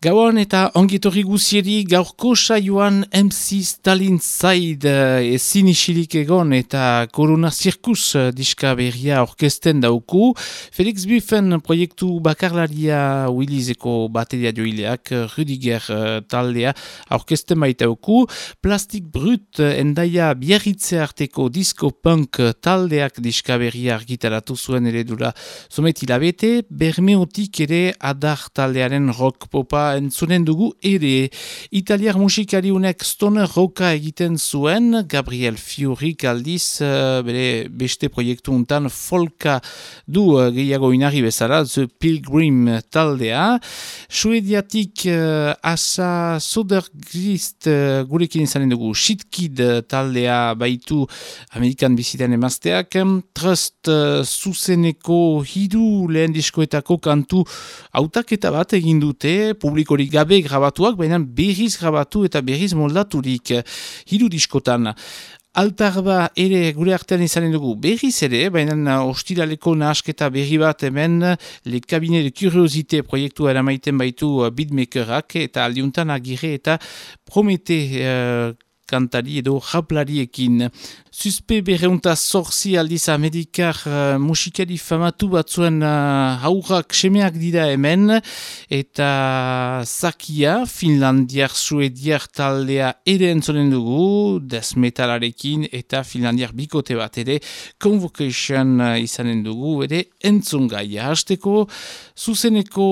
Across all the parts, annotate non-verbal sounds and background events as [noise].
Gauan eta ongitorri guzieri gaurko saioan MC Stalin Zaid eh, ezin isilik egon eta Corona Circus eh, diska berria orkesten dauku. Felix Buffen proiektu bakarlaria Willizeko bateria joileak eh, Rudiger taldea orkesten baitauku. Plastik Brut endaia biarritze arteko disco punk taldeak diska berria argitaratu zuen eredura zomet hilabete. Bermeotik ere adar taldearen rock popa entzunen dugu ere. Italiar musikariunek stoner roka egiten zuen, Gabriel Fiori aldiz, uh, bere beste proiektu untan folka du uh, gehiago inari bezala, The Pilgrim taldea. Suediatik uh, asa Sodergrist gurekin izanen dugu Shitkid taldea baitu Amerikan biziten emazteak. Trust zuzeneko hidu lehen diskoetako kantu autaketa bat egin dute, publikorik gabe grabatuak, baina berriz grabatu eta berriz moldaturik hiru diskotan. Altarba ere gure artean izanen dugu berriz ere, baina ostiraleko nahasketa berri bat hemen Le Cabinet de Curiosité proiektua eramaiten baitu beatmakerak eta aldiuntan agire eta promete uh, kantari edo japlariekin. Zuzpe berreunta zorzi aldiz amerikar uh, musikari famatu batzuen uh, haurrak semeak dira hemen eta zakia finlandiar suediar taldea ere entzonen dugu desmetalarekin eta finlandiar bikote bat ere convocation uh, izanen dugu ere entzungaia. Hasteko zuzeneko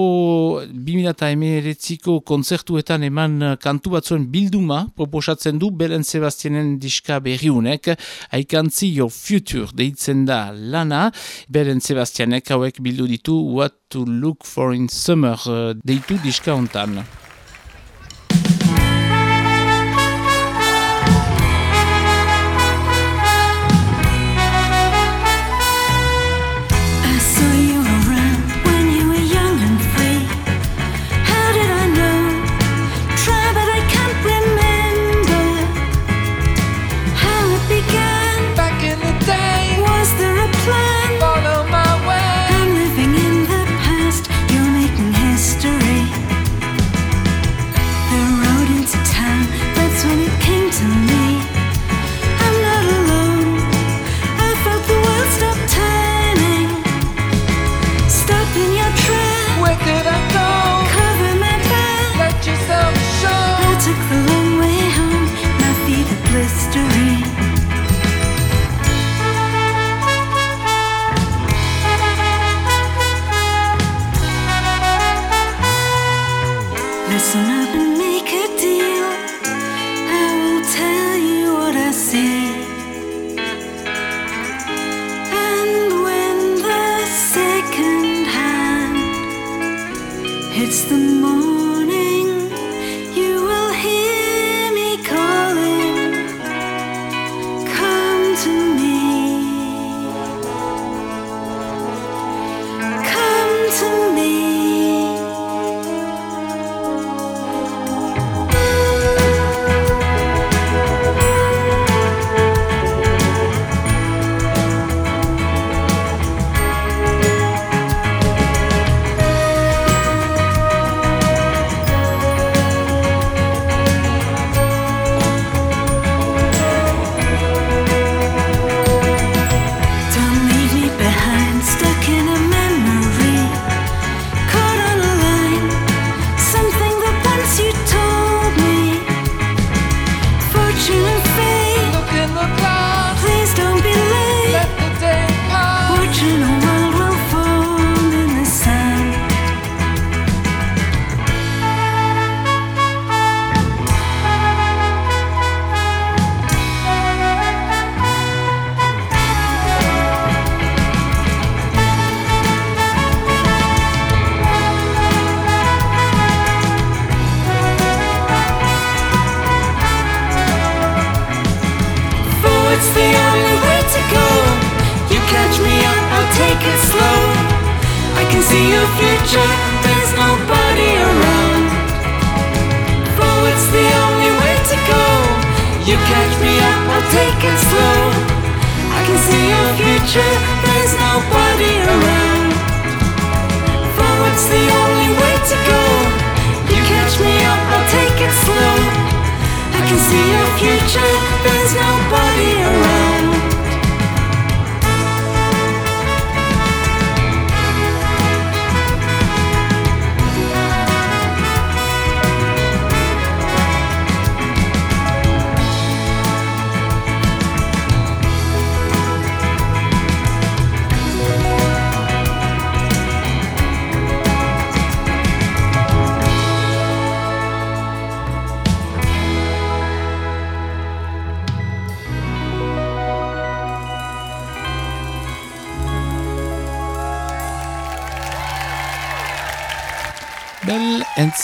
2000 emeretziko konzertuetan eman uh, kantu batzuen bilduma proposatzen du Belen Sebastianen diska berriunek haikantzi Your Future deitzen da lana, beren Sebastianek hauek bildu ditu What to Look for in Summer uh, deitu diska hontan.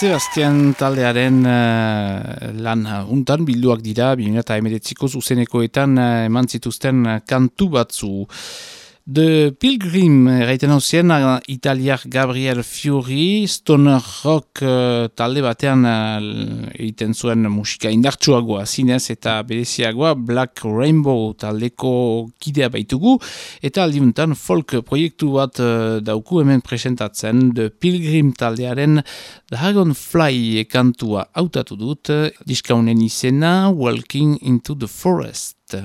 Azken taldearen uh, lan untan bilduak dira, 2008ko zuzenekoetan uh, eman zituzten kantu batzu. The Pilgrim, erraiten hau zien, italiak Gabriel Fiori, Stoner Rock uh, talde batean uh, egiten zuen musika indartsuagoa zinez eta bereziagoa Black Rainbow taldeko kidea baitugu, eta aldiuntan folk proiektu bat uh, dauku hemen presentatzen, The Pilgrim taldearen Dragonfly kantua hautatu dut, diskaunen izena, Walking into the Forest.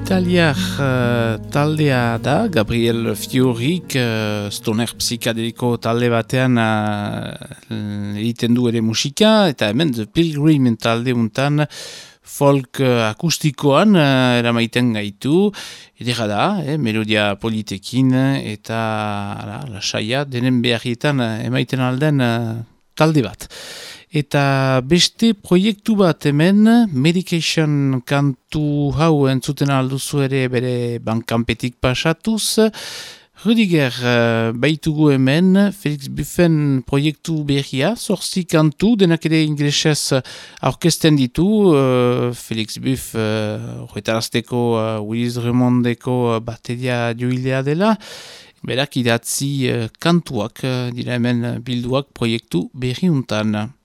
Italiar uh, taldea da, Gabriel Fiorik, uh, stoner psikadeliko talde batean uh, egiten du ere musika, eta hemen The Pilgrim talde untan folk uh, akustikoan uh, eramaiten gaitu, edera da, eh, melodia politekin eta la, la saia denen beharrietan uh, emaiten alden uh, talde bat. Eta beste proiektu bat hemen, Medication kantu hau entzuten alduzu ere bere bankanpetik pasatuz. Rudiger uh, baitugu hemen, Felix Buffen proiektu berria, zorzi kantu, denak ere inglesez aurkesten ditu, uh, Felix Buff uh, horretarazteko uh, Willis Remondeko bateria joilea dela, berak idatzi uh, kantuak, uh, dira hemen bilduak proiektu berriuntan.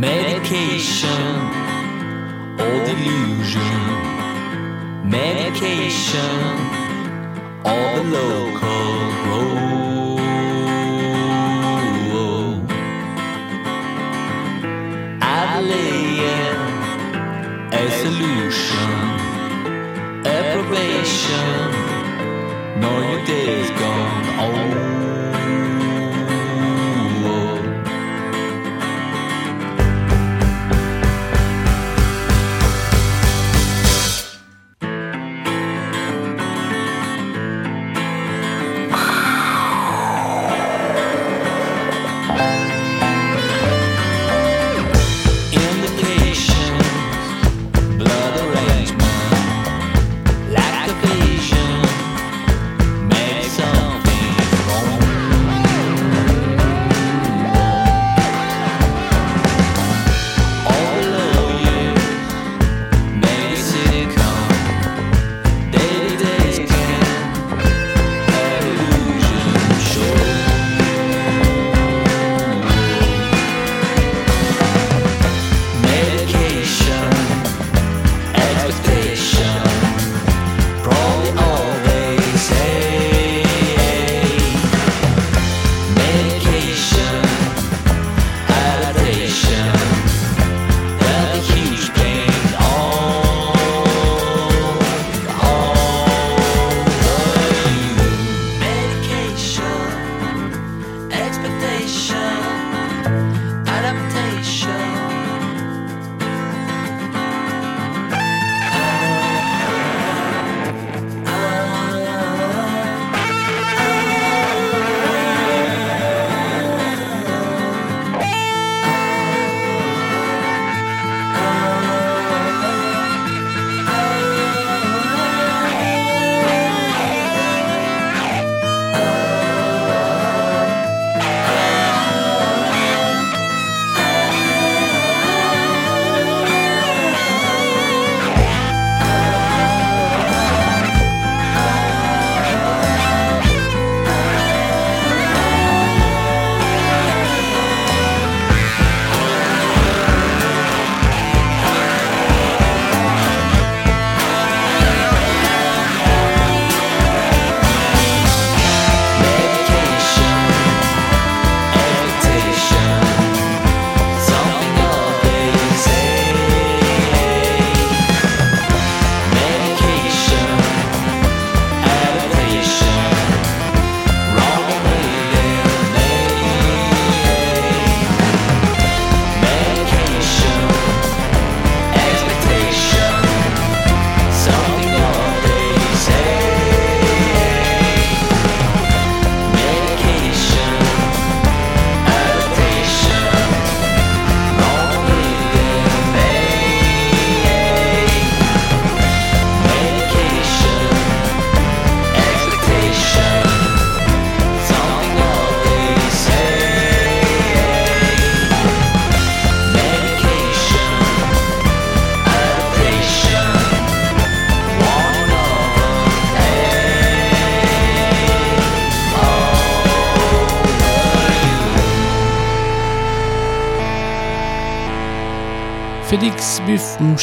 Medication or delusion. Medication or the local road. I'd a solution, a probation. Know your day's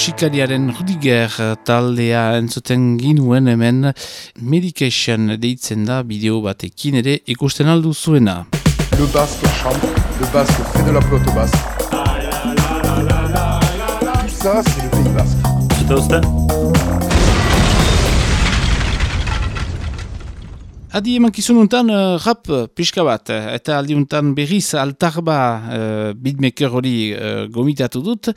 musikariaren Rudiger taldea entzuten ginuen hemen Medication deitzen da bideo batekin ere ikusten aldu zuena. Le basque chante, le basque fait de la flotte basque. Tout ça, c'est le pays basque. Zeta Adi eman kizununtan uh, rap pixka bat, eh, eta aldiuntan berriz altarba uh, beatmaker hori uh, gomitatu dut,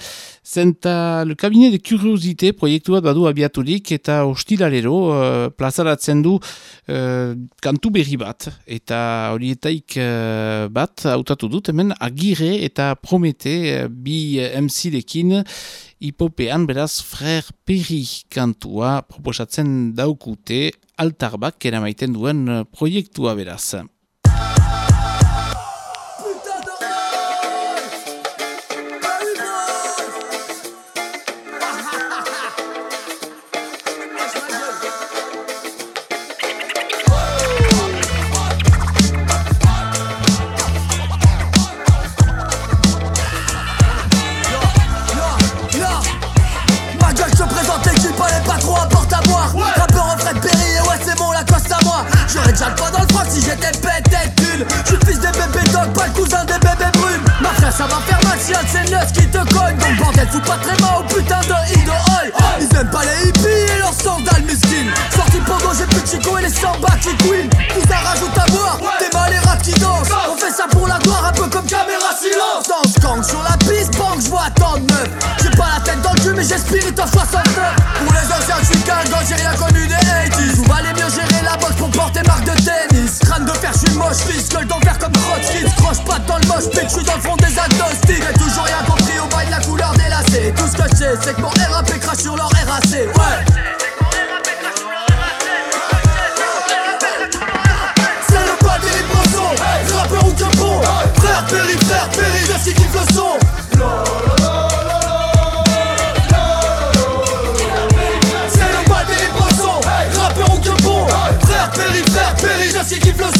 zenta le cabinet de curiosité proiektu bat badu abiaturik eta hostilalero uh, plazaratzen du uh, kantu berri bat, eta horietaik uh, bat hautatu dut, hemen agire eta promete uh, bi MC dekin hipopean beraz Frère Perry kantua proposatzen daukute altarbak eramaiten duen eh, proiektua beraz. foutent pas très mal au putain de Ido Hall Ils aiment pas les hippies et leurs sandales mesquines. Sorti pogo, j'ai plus de chico et les 100 qui queen Vous en rajoute à boire, des mal les rap qui dansent. On fait ça pour la gloire, un peu comme caméra silence. Danse gang sur la piste, bang, j'vois tant de meufs J'ai pas la tête dans le cul mais j'ai spirit en 69 Pour les anciens, j'suis calme, j'ai rien connu des 80s Vous valez mieux gérer la boxe pour porter marque de tennis. Crâne de fer, j'suis moche, fils, gueule d'enfer comme Hotchkiss. Croche pas dans le moche, j'suis dans le fond des agnostiques J'ai toujours rien compris au bail la couleur tout ce que je sais, c'est que mon RAP crache sur leur RAC. Ouais! C'est le pas des libraisons, rappeur ou capon. Frère, péri, frère, péri, je sais qui le son. C'est le pas des libraisons, rappeur ou capon. Frère, péri, frère, péri, je sais qui le son.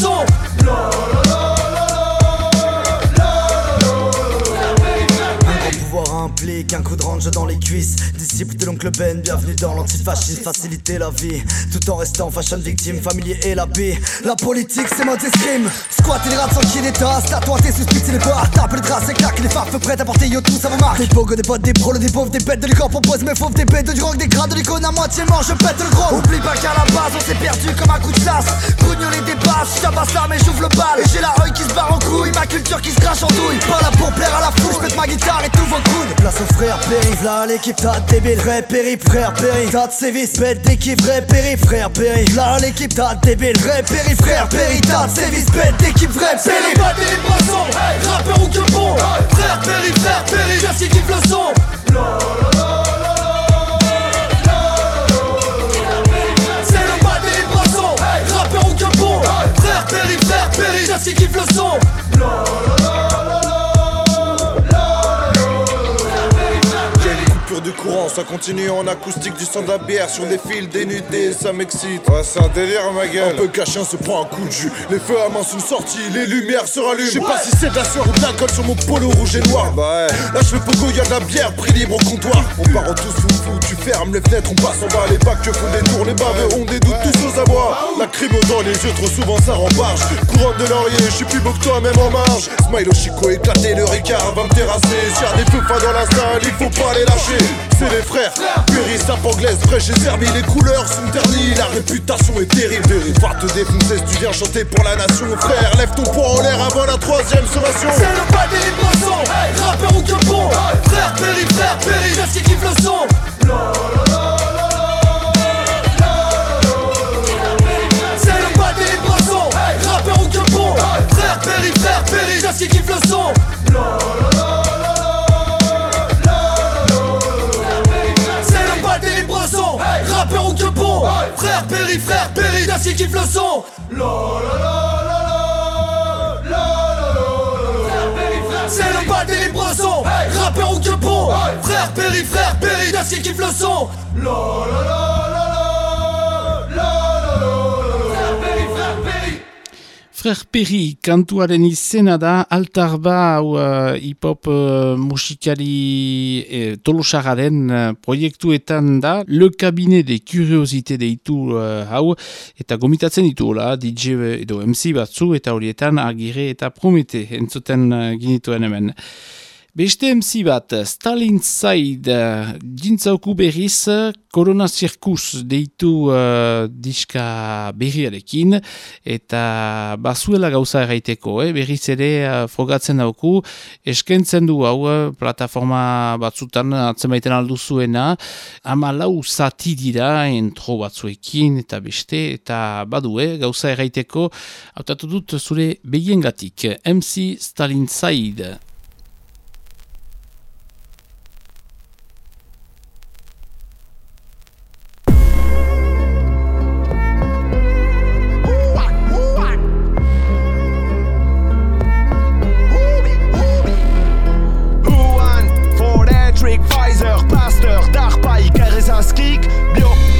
Faciliter la vie Tout en restant fashion victime, familier et la paix La politique c'est mode escrime Squat et les rats qui les tasses. La toi t'es suspect c'est les bars Tape les draps, c'est claque. Les farfes prêtes à porter yo tout ça vous marque. Des pogues, des potes, des prolos, des pauvres, des bêtes de l'écran Propose mes fauves, des bêtes du rock, des crades de l'icône. À moitié mort Je pète le gros. Oublie pas qu'à la base on s'est perdu comme un coup de chasse. Les dépasse, je ça mais j'ouvre le bal. Et j'ai la rue qui se barre en couille, ma culture qui se crache en douille. Pas là pour plaire à la foule, je ma guitare et tous vos coudes. Place au frère périph, là l'équipe t'as débile Vrai périph, frère périph, t'as de sévices, bête d'équipe Vrai périph, frère périph, là l'équipe t'as débile Vrai périph, frère périph, t'as de sévices, bête d'équipe Vrai périph. Pas des poissons, rappeur ou que bon. Frère périph, frère périph, merci kiffe le son qui kiffe le son courant, ça continue en acoustique du son de la bière sur des fils dénudés, ça m'excite. Ouais, c'est un délire, ma gueule. Un peu caché, on se prend un coup de jus. Les feux à main sont sortis, les lumières se rallument. Je sais pas si c'est de la sueur ou de l'alcool sur mon polo rouge et noir. Bah ouais. Là, je fais pogo, y'a de la bière, prix libre au comptoir. On part en tous fou tu fermes les fenêtres, on passe en bas. Les bacs que font des tours, les baveux ont des doutes, tous aux abois. La crime dans les yeux, trop souvent ça rembarge. Couronne de laurier, je suis plus beau que toi, même en marge. Smile au chico éclaté, le ricard va me terrasser. S'il y a des feux pas dans la salle, il faut pas les lâcher c'est les frères. Perry, sape anglaise, fraîche et servi, les couleurs sont ternies, la réputation est terrible. Va te défoncer si tu viens chanter pour la nation, frère. Lève ton poing en l'air avant la troisième sommation. C'est le pas des poissons, rappeur ou que. Frère Perry, frère Perry, je sais kiffe le son. Frère Perry, frère Perry, d'acier kiffe le son. C'est le pas des brosson Rappeur ou que bon Frère Perry, frère Perry, d'acier kiffe le son Frer Perri kantuaren izena da altarba hau uh, hip-hop uh, musikari eh, tolosagaren uh, proiektuetan da Le Cabinet de Curiosite deitu uh, hau eta gomitatzen ditu la, DJ edo MC batzu eta horietan agire eta promete entzuten uh, ginituen hemen. Beste MC bat, Stalin Zaid, jintzauku berriz, Corona Circus deitu uh, diska berriarekin, eta bazuela gauza erraiteko, eh? berriz ere uh, frogatzen dauku, eskentzen du hau, uh, plataforma batzutan atzemaiten alduzuena, ama lau zati dira, entro batzuekin, eta beste, eta badue, gauza erraiteko, hautatu dut zure begiengatik, MC Stalin Zaid. Texas Geek, block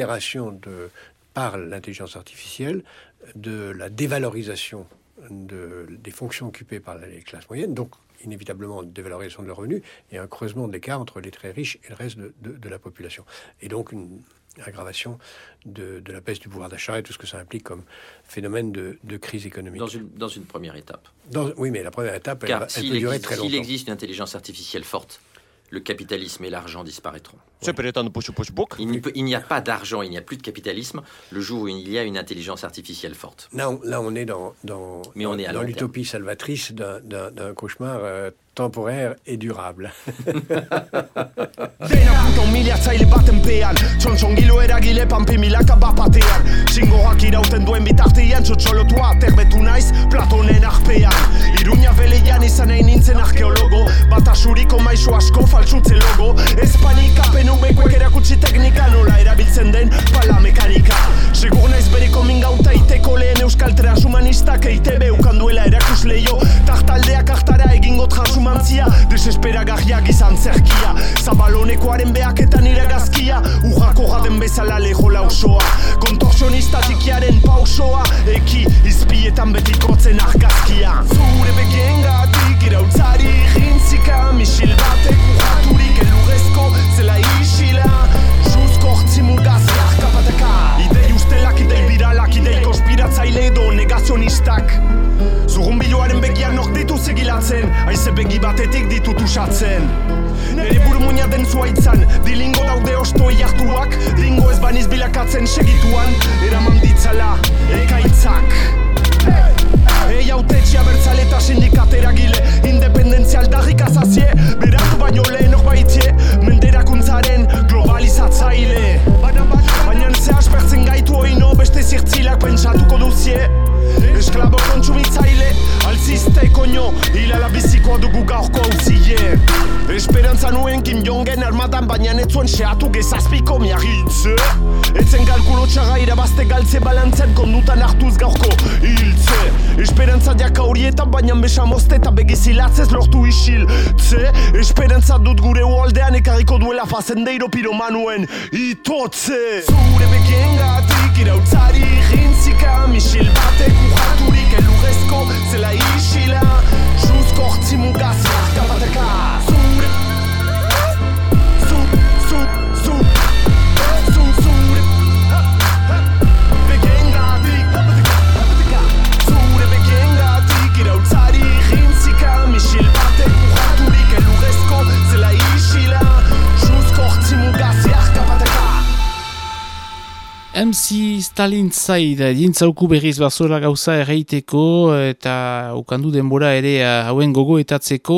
a une accélération de, par l'intelligence artificielle de la dévalorisation de, des fonctions occupées par les classes moyennes, donc inévitablement une dévalorisation de leurs revenus et un creusement de l'écart entre les très riches et le reste de, de, de la population. Et donc une aggravation de, la baisse du pouvoir d'achat et tout ce que ça implique comme phénomène de, crise économique. Dans une, dans une première étape. Dans- oui, mais la première étape, elle, Car va- elle s'il peut durer très s'il longtemps. existe une intelligence artificielle forte, le capitalisme et l'argent disparaîtront. Il n'y a pas d'argent, il n'y a plus de capitalisme le jour où il y a une intelligence artificielle forte. Là, on, est dans, l'utopie salvatrice d'un cauchemar euh, temporaire et durable. [laughs] Dena puto miliatzaile baten pean Txontxongilo eragile panpi milaka bat batean. Txingoak irauten duen bitartean Txotxolotua terbetu naiz Platonen arpean. Iruña beleian izan nahi nintzen arkeologo. Batasuriko maisu asko faltsutze logo. Espanika PNV-koek erakutsi teknika Nola erabiltzen den pala mekanika. Segur naiz beriko mingauta iteko lehen euskal transhumanistak EITB ukanduela erakusleio. Tartaldeak hartara egingo transhumantzia Desesperagarriak izan zerkia. Zabalonekoaren beaketan iragazkia Urrako jaden bezala leho lausoa. Kontorsionistatikearen pausoa. Eki izpietan betikotzen argazkia. Zure begien gatik irautzari rintzika Misil batek urraturik elurrezko zela isila. Juzko hortzi negazionistak Zurrunbiloaren begiak nok ditu zegilatzen Aize begi batetik ditut usatzen. Nere buru muina den zuaitzan Dilingo daude ostoi hartuak Lingo ez baniz bilakatzen segituan. Eraman ditzala ekaitzak. Ei autetxea bertzale eta sindikatera gile Independentzia aldarrik azazie Beratu baino lehen hor baitie Menderakuntzaren globalizatzaile. Baina ze aspertzen gaitu oino Beste zirtzilak pentsatuko duzie. Esklabo kontsumitzaile Altzizte koño Hilala bizikoa dugu gaurko hauzie Esperantza nuen Kim Jongen armadan Baina netzuen seatu gezazpiko miagitze Etzen kalkulo txaga irabazte galtze balantzen Kondutan hartuz gaurko hiltze Esperantza jaka horietan baina besamozte eta begizilatzez lortu isil. Tze, esperantza dut gure ualdean ekarriko duela fazendeiro piromanuen itotze. Zure begien gatik irautzari rintzika Misil batek urraturik elurrezko zela MC Stalin zaid, dintzauku berriz bazola gauza erreiteko eta ukandu denbora ere hauen gogoetatzeko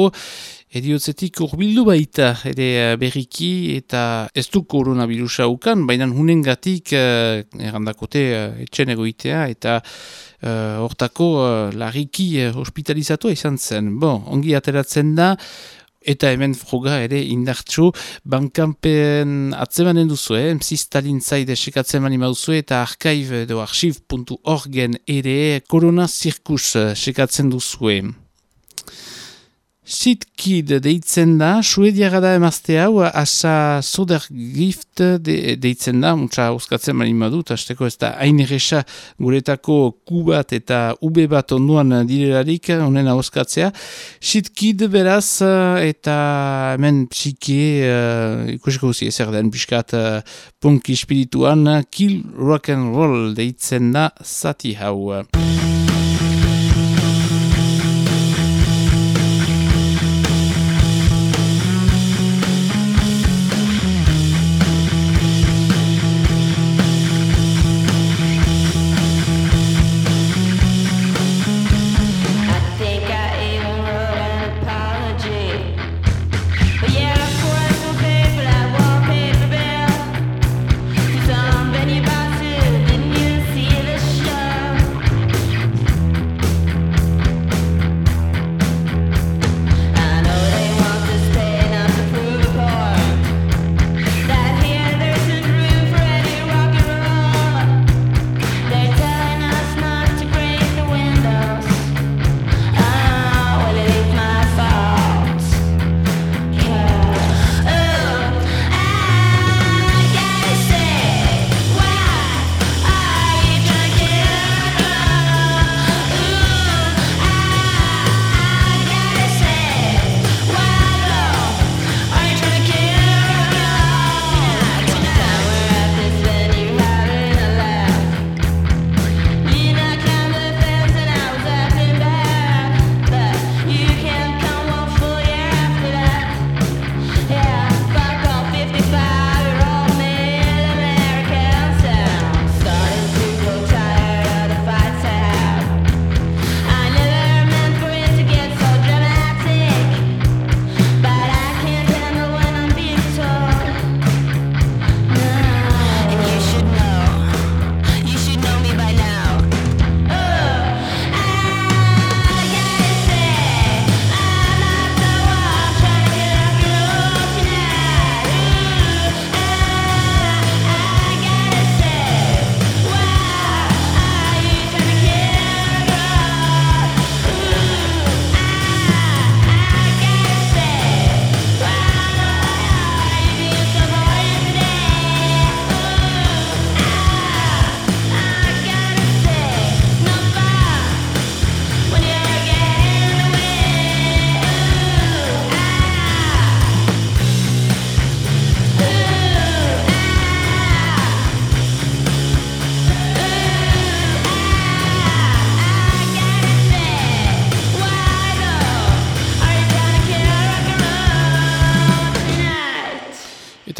Ediotzetik urbildu baita ere eh, berriki eta ez du koronavirusa ukan, baina hunen gatik uh, errandakote uh, etxen egoitea eta hortako uh, larriki uh, hospitalizatu izan zen. Bon, ongi ateratzen da, eta hemen froga ere indartxu, bankanpen atzemanen duzu, eh? MC Stalin zaide sekatzen mani mauzu eta archiv edo archiv.orgen ere korona zirkus sekatzen duzu. Sitkid deitzen da, suediara da emazte hau, asa soder gift de, deitzen da, muntza euskatzen mani madut, azteko ez da hain erresa guretako kubat eta ube bat onduan direlarik, honen euskatzea. Sitkid beraz, eta hemen psike, uh, ikusiko guzi ezer den, piskat uh, punk espirituan, kill rock and roll deitzen da, zati hau.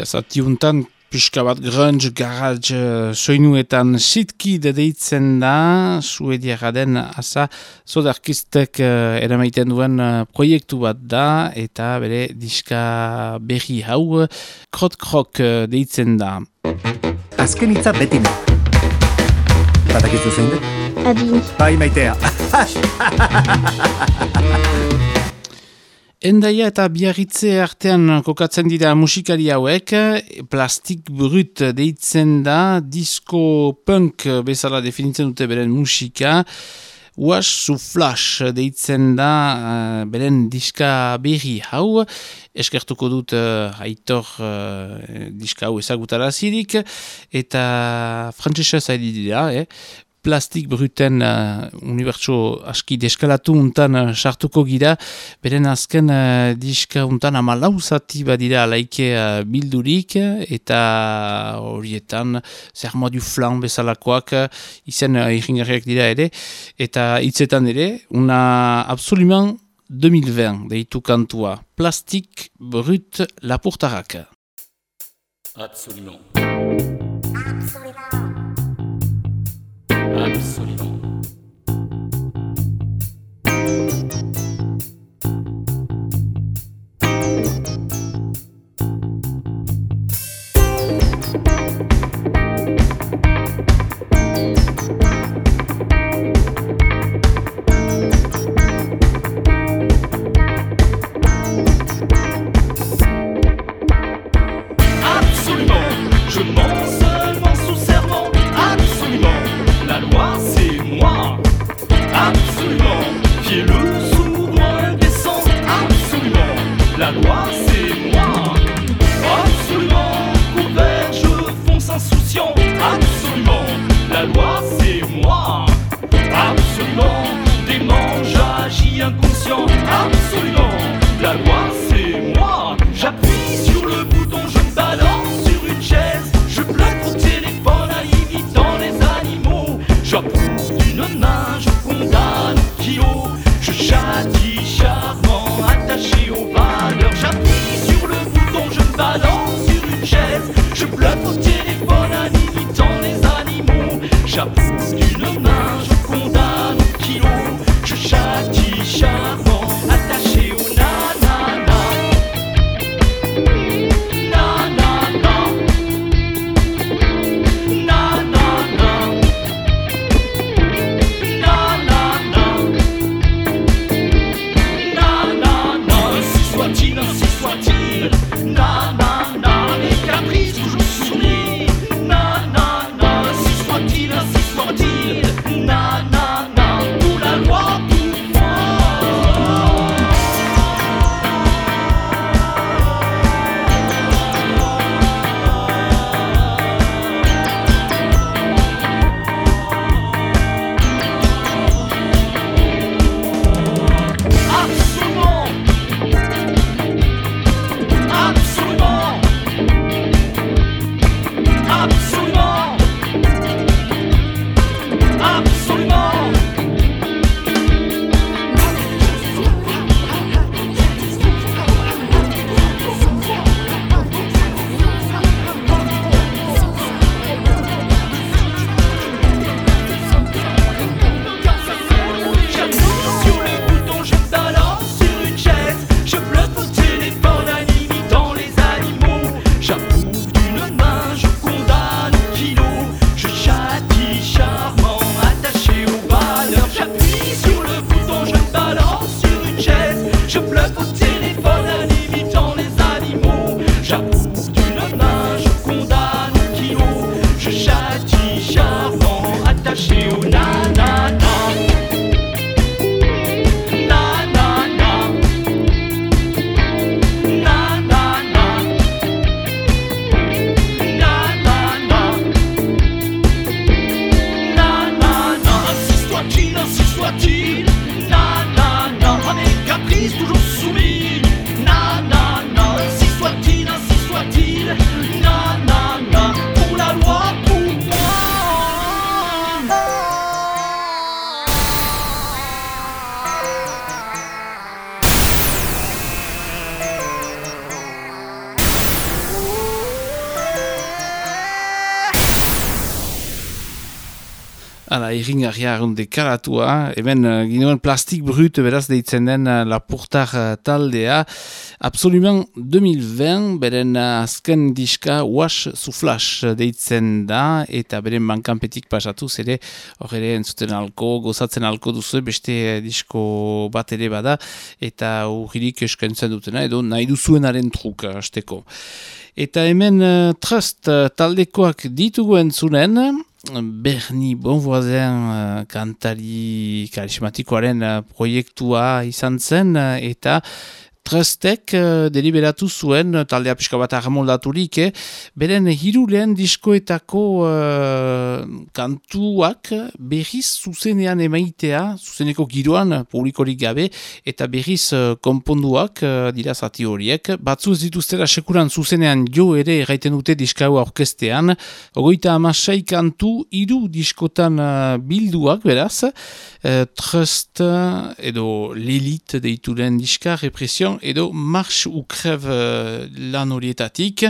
Zatiuntan pixka bat grunge, garage, uh, soinuetan sitki deitzen da, suediara den asa zodarkistek uh, eramaiten duen uh, proiektu bat da, eta bere diska berri hau, krot-krok uh, deitzen da. Azken itza beti ne. Batakizu zein dut? Adi. Bai maitea. [laughs] Endaia eta biarritze artean kokatzen dira musikari hauek, plastik brut deitzen da, disco punk bezala definitzen dute beren musika, Wash zu Flash deitzen da uh, beren diska berri hau, eskertuko dut uh, aitor uh, diska hau ezagutara zirik, eta frantzesa zaidi dira, eh? Plastik bruten uh, unibertso aski deskalatu untan uh, sartuko gira, beren azken uh, diska untan amalau zati badira alaike uh, bildurik, eta horietan zer modu flan bezalakoak uh, izen uh, iringarriak dira ere, eta hitzetan ere, una absolument 2020 deitu kantua, plastik brut lapurtarak. Absolument. Absolument. ラプソディ iringarria runde karatua, hemen uh, ginoen plastik brut beraz deitzen den uh, lapurtar uh, taldea, absolumen 2020, beren azken diska wash suflash deitzen da, eta beren bankanpetik pasatu zere, hor ere entzuten alko, gozatzen alko duzu, beste disko bat ere bada, eta urririk eskentzen dutena, edo nahi duzuenaren truk hasteko. Eta hemen uh, trust taldekoak ditugu entzunen, Berni Bonvoisin uh, kantari karismatikoaren uh, proiektua izan zen uh, eta Trustek uh, deliberatu zuen, taldea pixka bat armoldaturik, eh? beren hiru lehen diskoetako uh, kantuak berriz zuzenean emaitea, zuzeneko giroan publikorik gabe, eta berriz uh, konponduak uh, dira zati horiek. Batzu ez dituztera sekuran zuzenean jo ere erraiten dute diskau orkestean, ogoita amasai kantu hiru diskotan uh, bilduak, beraz, uh, Trust edo l'elite deituren diska, represion edo March ou Crève uh, lan horietatik.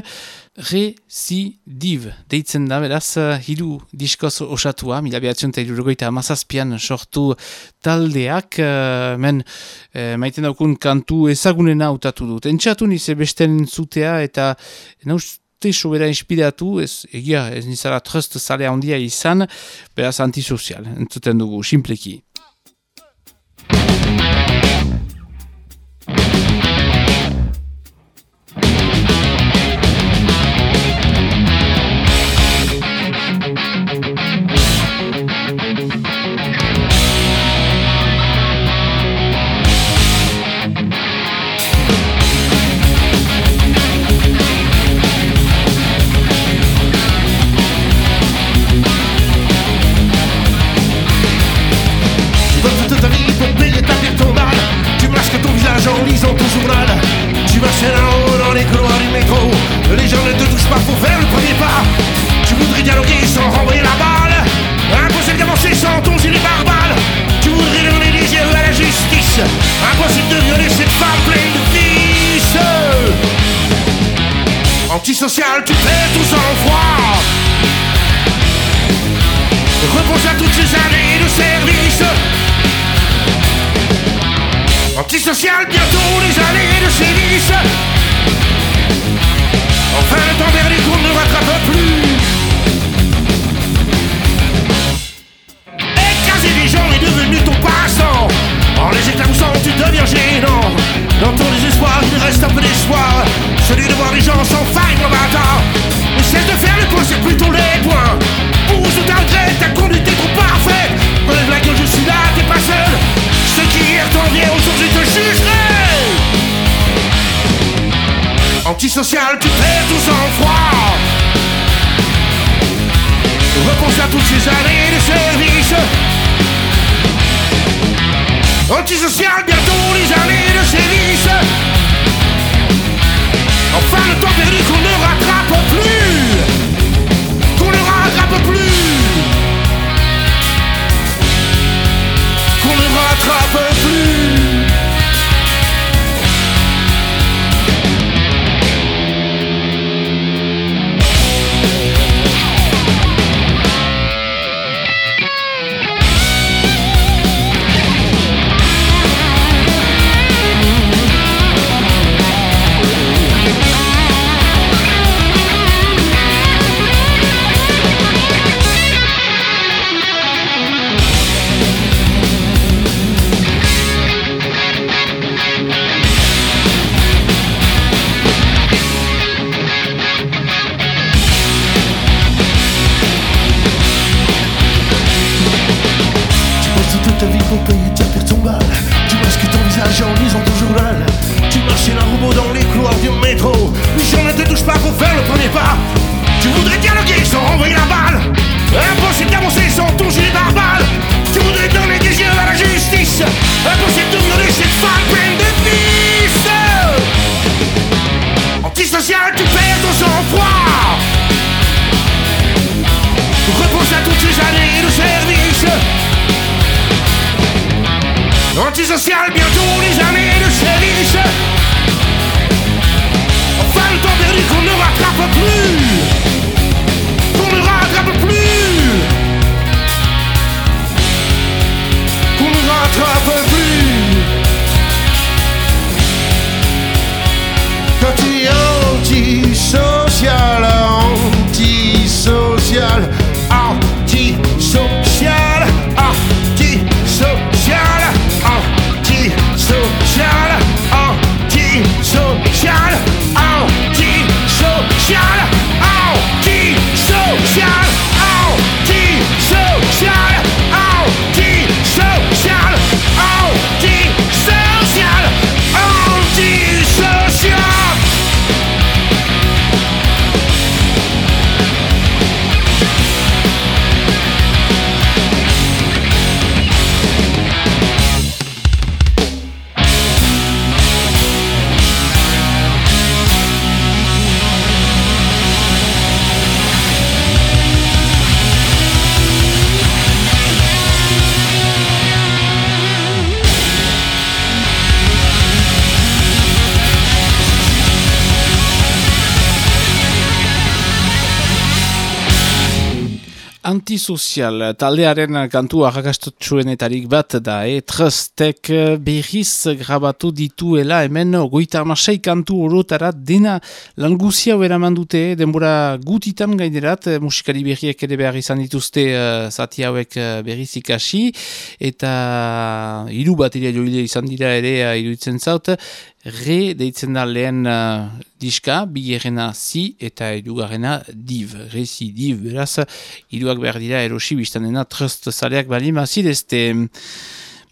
Residiv, deitzen da, beraz, hiru diskoz osatua, mila behatzen eta hirurogoita amazazpian sortu taldeak, uh, men uh, maiten daukun kantu ezagunena utatu dut. Entxatu nize besten zutea eta nauzte sobera inspiratu, ez, egia, ez nizara trust zalea handia izan, beraz antisozial, entzuten dugu, simpleki. Antisocial, tu perds tout sang froid. Repose à toutes ces années de service. Antisocial, bientôt les années de sévices Enfin le temps perdu qu'on ne rattrape plus Écraser les gens est devenu ton passant En les éclaboussant tu deviens gênant Dans ton désespoir il reste un peu d'espoir. Celui de voir les gens sans faille le matin. Mais cesse de faire le point, c'est plutôt les points. Pousse ta regrette, ta conduite est trop parfaite Relève la gueule, je suis là, t'es pas seul. Ce qui hier t'en aujourd'hui te jugerai Antisocial, tu perds tout sang-froid Repense à toutes ces années de service Antisocial, bientôt les années de service Enfin le temps perdu qu'on ne rattrape plus. Qu'on ne rattrape plus. Qu'on ne rattrape plus. Antisozial taldearen kantu arrakastotsuenetarik bat da, e, trustek berriz grabatu dituela hemen goita amasei kantu horotara dena languzia bera mandute, denbora gutitan gainerat, musikari berriek ere behar izan dituzte uh, zati hauek berriz ikasi, eta hiru bateria joile izan dira ere uh, iruditzen zaut, re deitzen da lehen uh, diska, bigerena zi eta edugarrena div. Re zi div, beraz, iruak behar dira erosi biztanena trust zareak bali mazidezte.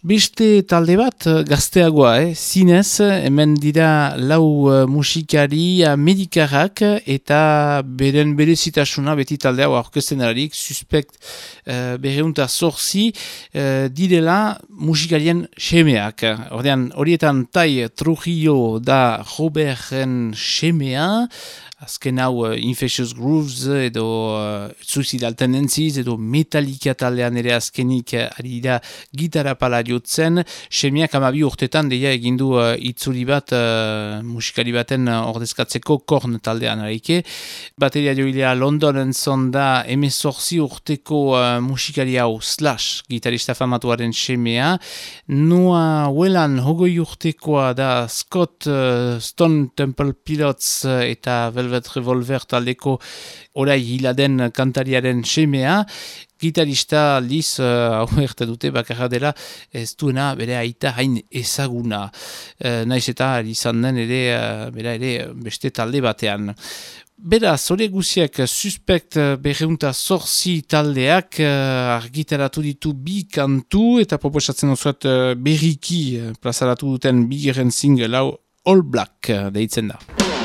Beste talde bat, eh, gazteagoa, eh? zinez, hemen dira lau uh, musikari medikarrak eta beren berezitasuna beti talde hau aurkesten erarik, suspekt uh, berreunta zorzi, uh, direla musikarien semeak. Ordean, horietan tai Trujillo da Roberten semea, azken hau uh, Infectious Grooves edo uh, Suicidal Tendencies edo Metallica taldean ere azkenik ari da gitara pala jotzen, semiak amabi urtetan deia egindu uh, itzuri bat uh, musikari baten ordezkatzeko korn taldean arike. Bateria joilea Londonen zonda emezorzi urteko uh, musikari hau slash gitarista famatuaren semea. Noa huelan hogoi urtekoa da Scott uh, Stone Temple Pilots eta Velvet Revolver taldeko orai hiladen kantariaren semea, gitarista liz uh, hau dute bakarra dela ez duena bere aita hain ezaguna. Uh, naiz eta izan den ere, uh, bera ere beste talde batean. Bera, zore guziak suspekt berreunta zorzi taldeak uh, argitaratu ditu bi kantu eta proposatzen osuat uh, berriki uh, plazaratu duten bi geren single hau All Black uh, deitzen da.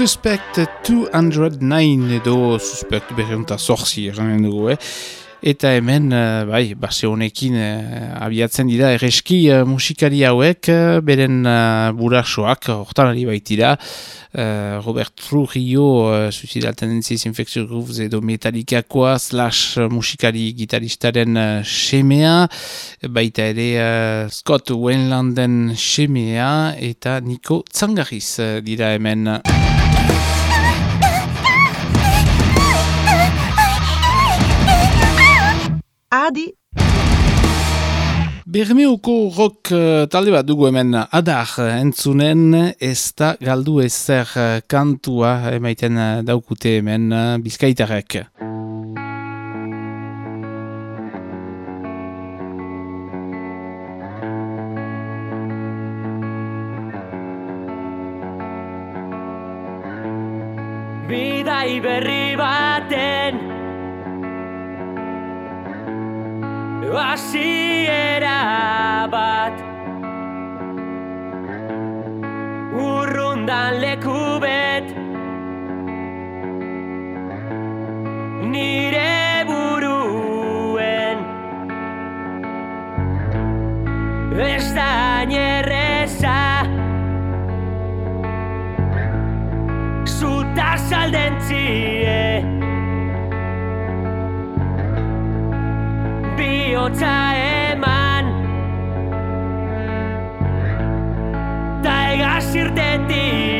Suspect 209 edo Suspect berreunta zorzi eranen dugu, eh? Eta hemen, uh, bai, base honekin uh, abiatzen dira erreski uh, musikari hauek, beren burasoak, hortan ari baitira, Robert Trujillo, uh, Suicidal Tendencies Infectious Grooves edo Metallicakoa, slash musikari gitaristaren semea, baita ere Scott Wenlanden semea, eta Nico Zangarriz uh, dira hemen. Adi! Bermeuko rock uh, talde bat dugu hemen adar entzunen ez da galdu ezer kantua emaiten daukute hemen bizkaitarek. Hasiera bat. Urrundan leku bet. Nire buruen. Ez da nierreza Zuta saldentzie bihotza eman Ta egaz irtetie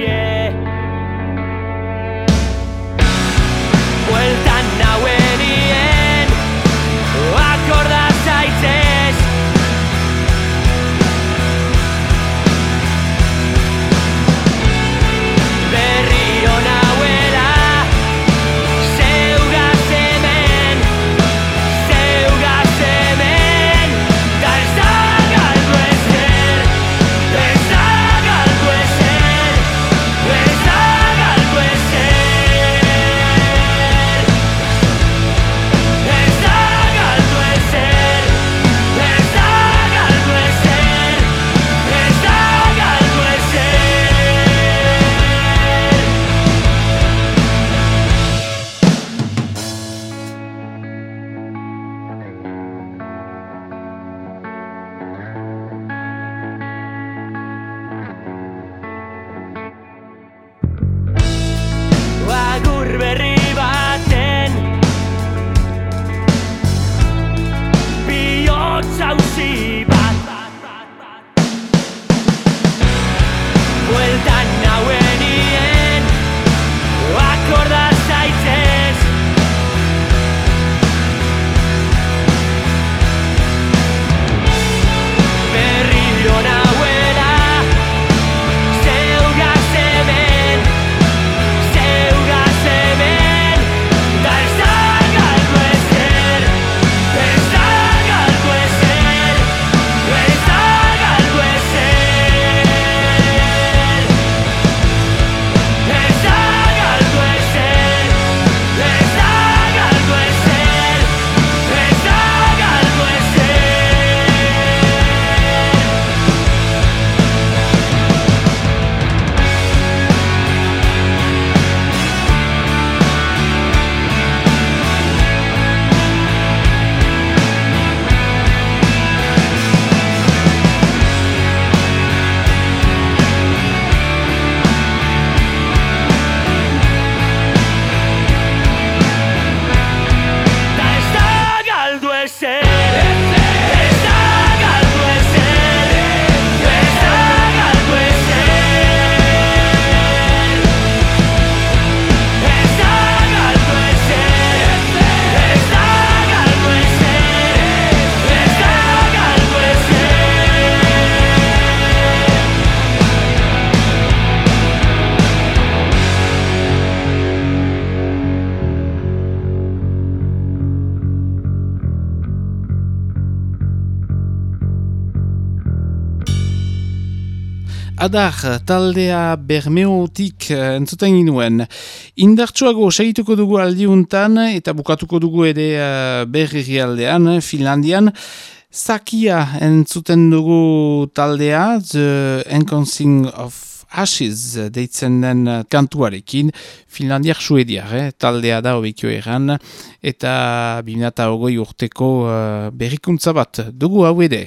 Adar, taldea bermeotik uh, entzuten ginuen. Indartsuago segituko dugu aldiuntan eta bukatuko dugu ere uh, berri aldean, Finlandian. Zakia entzuten dugu taldea, The Enconcing of Ashes deitzen den kantuarekin, Finlandiak suediak, eh? taldea da hobekio eran, eta 2008 urteko berrikuntza bat dugu hau ere.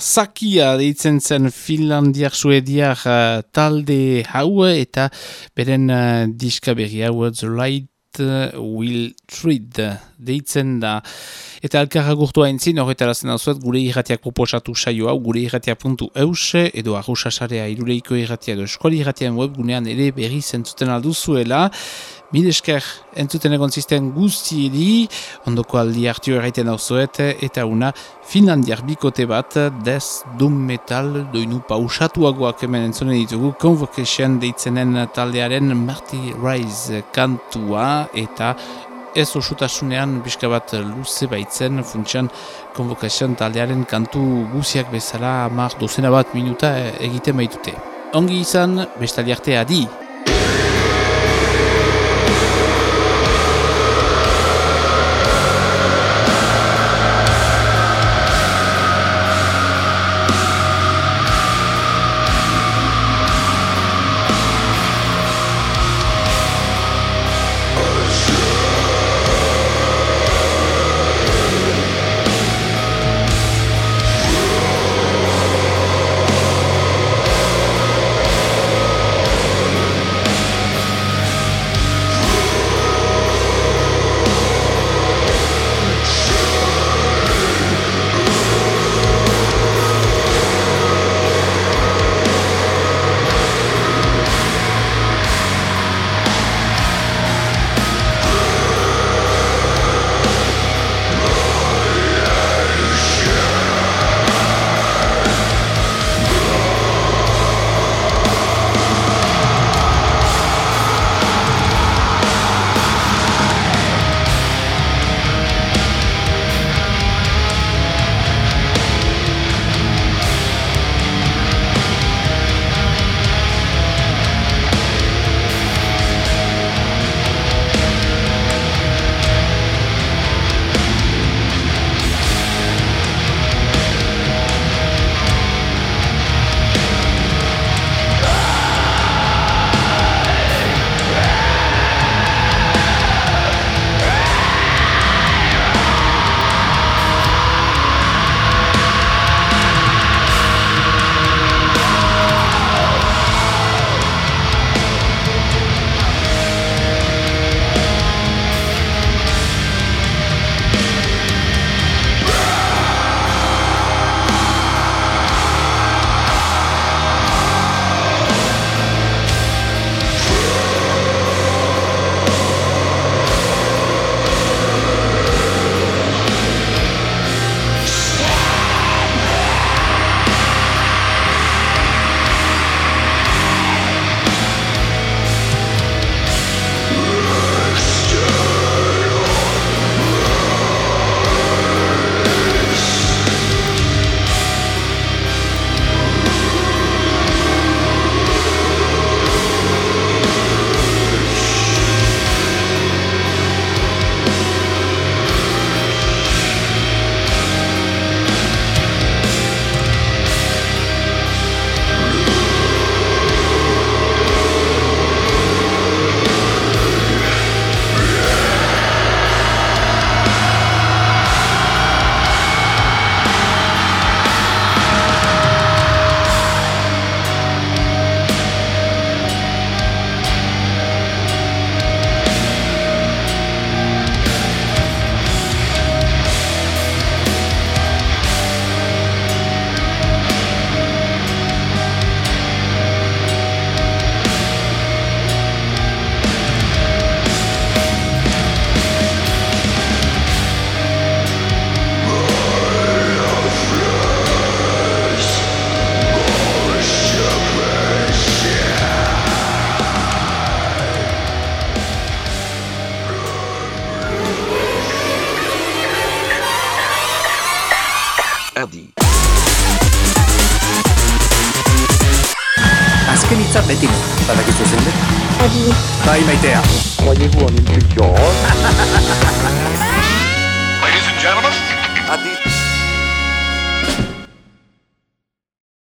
Sakia deitzen zen Finlandiak, Suediak uh, talde hau eta beren uh, diska berri hau The Light Will Treat deitzen da. Eta alkarra gurtu haintzin, horretara zen azuet, gure irratiak proposatu saio hau, gure irratia.eus, edo arrusasarea iruleiko irratia edo eskuali irratian web gunean ere berri zentzuten alduzuela. Esker entzuten egon zisten guzti ondoko aldi hartio erraiten hau eta una Finlandiar bikote bat, des dum metal, doinu pausatuagoak hemen entzunen ditugu, Convocation deitzenen taldearen Marty Rise kantua, eta ez osutasunean bizka bat luze baitzen, funtsian Convocation taldearen kantu guziak bezala, mar dozena bat minuta egiten baitute. Ongi izan, bestali arte adi!